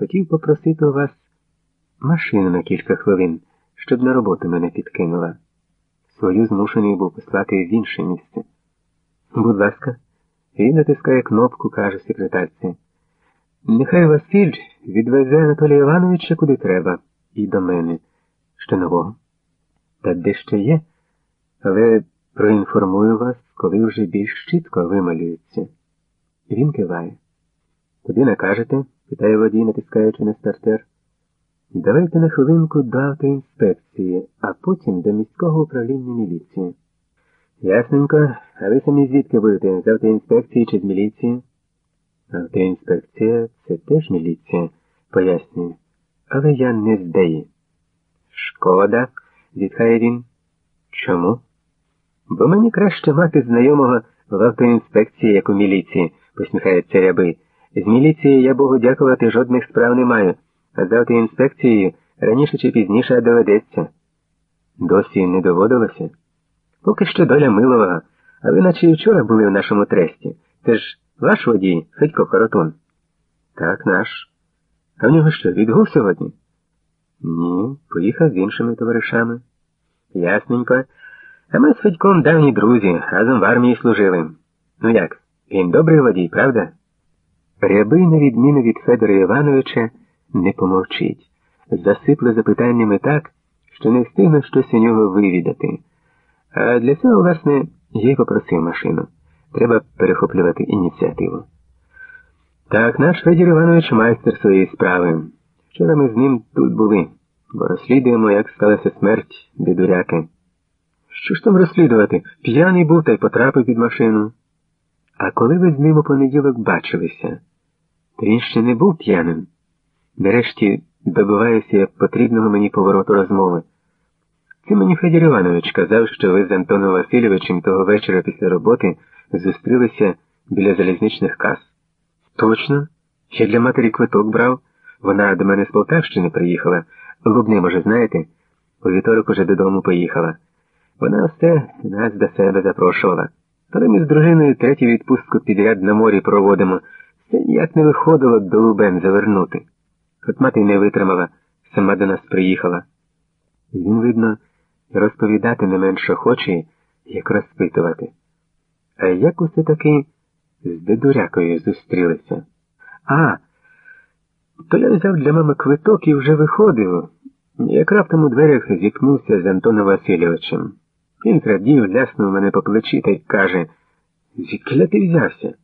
хотів попросити у вас машину на кілька хвилин, щоб на роботу мене підкинула. Свою змушений був послати в інше місце. Будь ласка, він натискає кнопку, каже секретарці. Нехай Василь відвезе Анатолія Івановича куди треба, і до мене. Що нового? Та де ще є, але проінформую вас, коли вже більш чітко вималюється. Він киває. Куди накажете? Питає водій, натискаючи на стартер. Давайте на хвилинку до автоінспекції, а потім до міського управління міліції. Ясненько, а ви самі звідки будете? З автоінспекції чи з міліції? Автоінспекція це теж міліція, пояснюю. Але я не з ДЕї. Шкода, зітхає він. Чому? Бо мені краще мати знайомого в автоінспекції, як у міліції, посміхається ряби. З міліції я Богу дякувати жодних справ не маю, а з автоінспекцією раніше чи пізніше доведеться. Досі не доводилося? Поки що доля милого, а ви наче і вчора були в нашому тресті. Це ж ваш водій, Федько Коротун. Так, наш. А в нього що, відгув сьогодні? Ні, поїхав з іншими товаришами. Ясненько. А ми з Федьком давні друзі, разом в армії служили. Ну як, він добрий водій, правда? Рябий, на відміну від Федора Івановича, не помовчить. Засипле запитаннями так, що не встигне щось у нього вивідати. А для цього, власне, я й попросив машину. Треба перехоплювати ініціативу. Так, наш Федір Іванович майстер своєї справи. Вчора ми з ним тут були, бо розслідуємо, як сталася смерть бідуряки. Що ж там розслідувати? П'яний був та й потрапив під машину. А коли ви з ним у понеділок бачилися, то він ще не був п'яним. Нарешті добиваюся потрібного мені повороту розмови. Це мені Федір Іванович казав, що ви з Антоном Васильовичем того вечора після роботи зустрілися біля залізничних кас. Точно? Я для матері квиток брав. Вона до мене з Полтавщини приїхала. Лубни, може, знаєте? У вівторок уже додому поїхала. Вона все нас до себе запрошувала. Коли ми з дружиною третю відпустку підряд на морі проводимо, все ніяк не виходило до Лубен завернути. От мати не витримала, сама до нас приїхала. Він, видно, розповідати не менше хоче, як розпитувати. А як усе таки з дедурякою зустрілися? А, то я взяв для мами квиток і вже виходив, як раптом у дверях зіткнувся з Антоном Васильовичем. Він зрадів, ляснув мене по плечі та й каже, звідкиля ти взявся?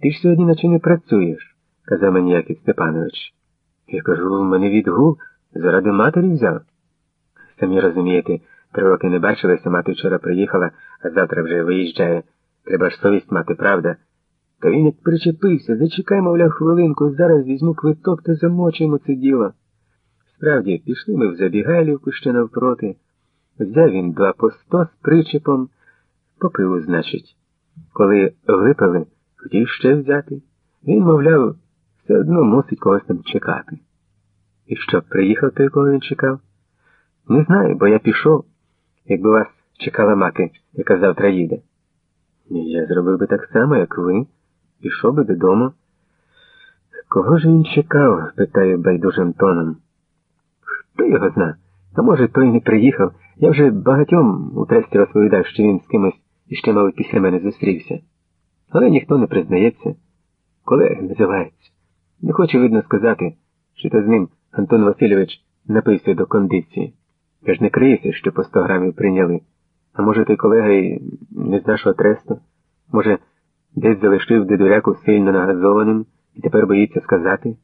Ти ж сьогодні наче не працюєш, казав мені Яків Степанович. Я кажу, мене відгул, заради матері взяв. Самі розумієте, три роки не бачилися, мати вчора приїхала, а завтра вже виїжджає. Треба ж совість мати, правда? Та він як причепився, зачекай, мовляв, хвилинку, зараз візьму квиток та замочимо це діло. Справді, пішли ми в забігайлівку ще навпроти. Взяв він два по сто з причепом, попив, значить. Коли випили, хотів ще взяти. Він, мовляв, все одно мусить когось там чекати. І що, приїхав той, кого він чекав? Не знаю, бо я пішов, якби вас чекала мати, яка завтра їде. Я зробив би так само, як ви, пішов би додому. Кого ж він чекав? питаю байдужим тоном. Хто його зна? А може, той не приїхав. Я вже багатьом у тресті розповідав, що він з кимось іще, мабуть, після мене зустрівся. Але ніхто не признається. Колег називається. Не хоче, видно, сказати, що то з ним Антон Васильович напився до кондиції. Я ж не криюся, що по 100 грамів прийняли. А може, той колега і не з нашого тресту? Може, десь залишив дедуряку сильно нагазованим і тепер боїться сказати?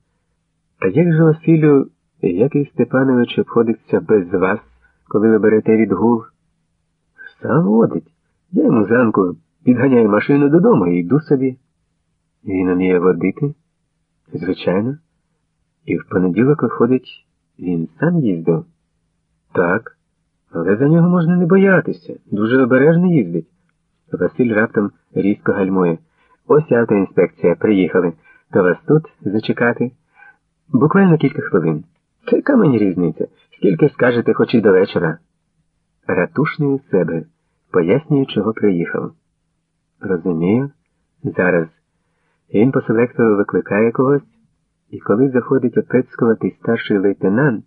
А як же Василю, Який Степанович обходиться без вас, коли ви берете відгул? Сам водить. Я йому зранку підганяю машину додому і йду собі. Він уміє водити? Звичайно. І в понеділок виходить, він сам їздив? Так. Але за нього можна не боятися. Дуже обережно їздить. Василь раптом різко гальмує. Ось автоінспекція. Приїхали. То вас тут зачекати? Буквально кілька хвилин. Та яка мені різниця? Скільки скажете, хоч і до вечора? Ратушний у себе. Пояснює, чого приїхав. Розумію. Зараз. Він по селектору викликає когось. І коли заходить опецькуватий старший лейтенант,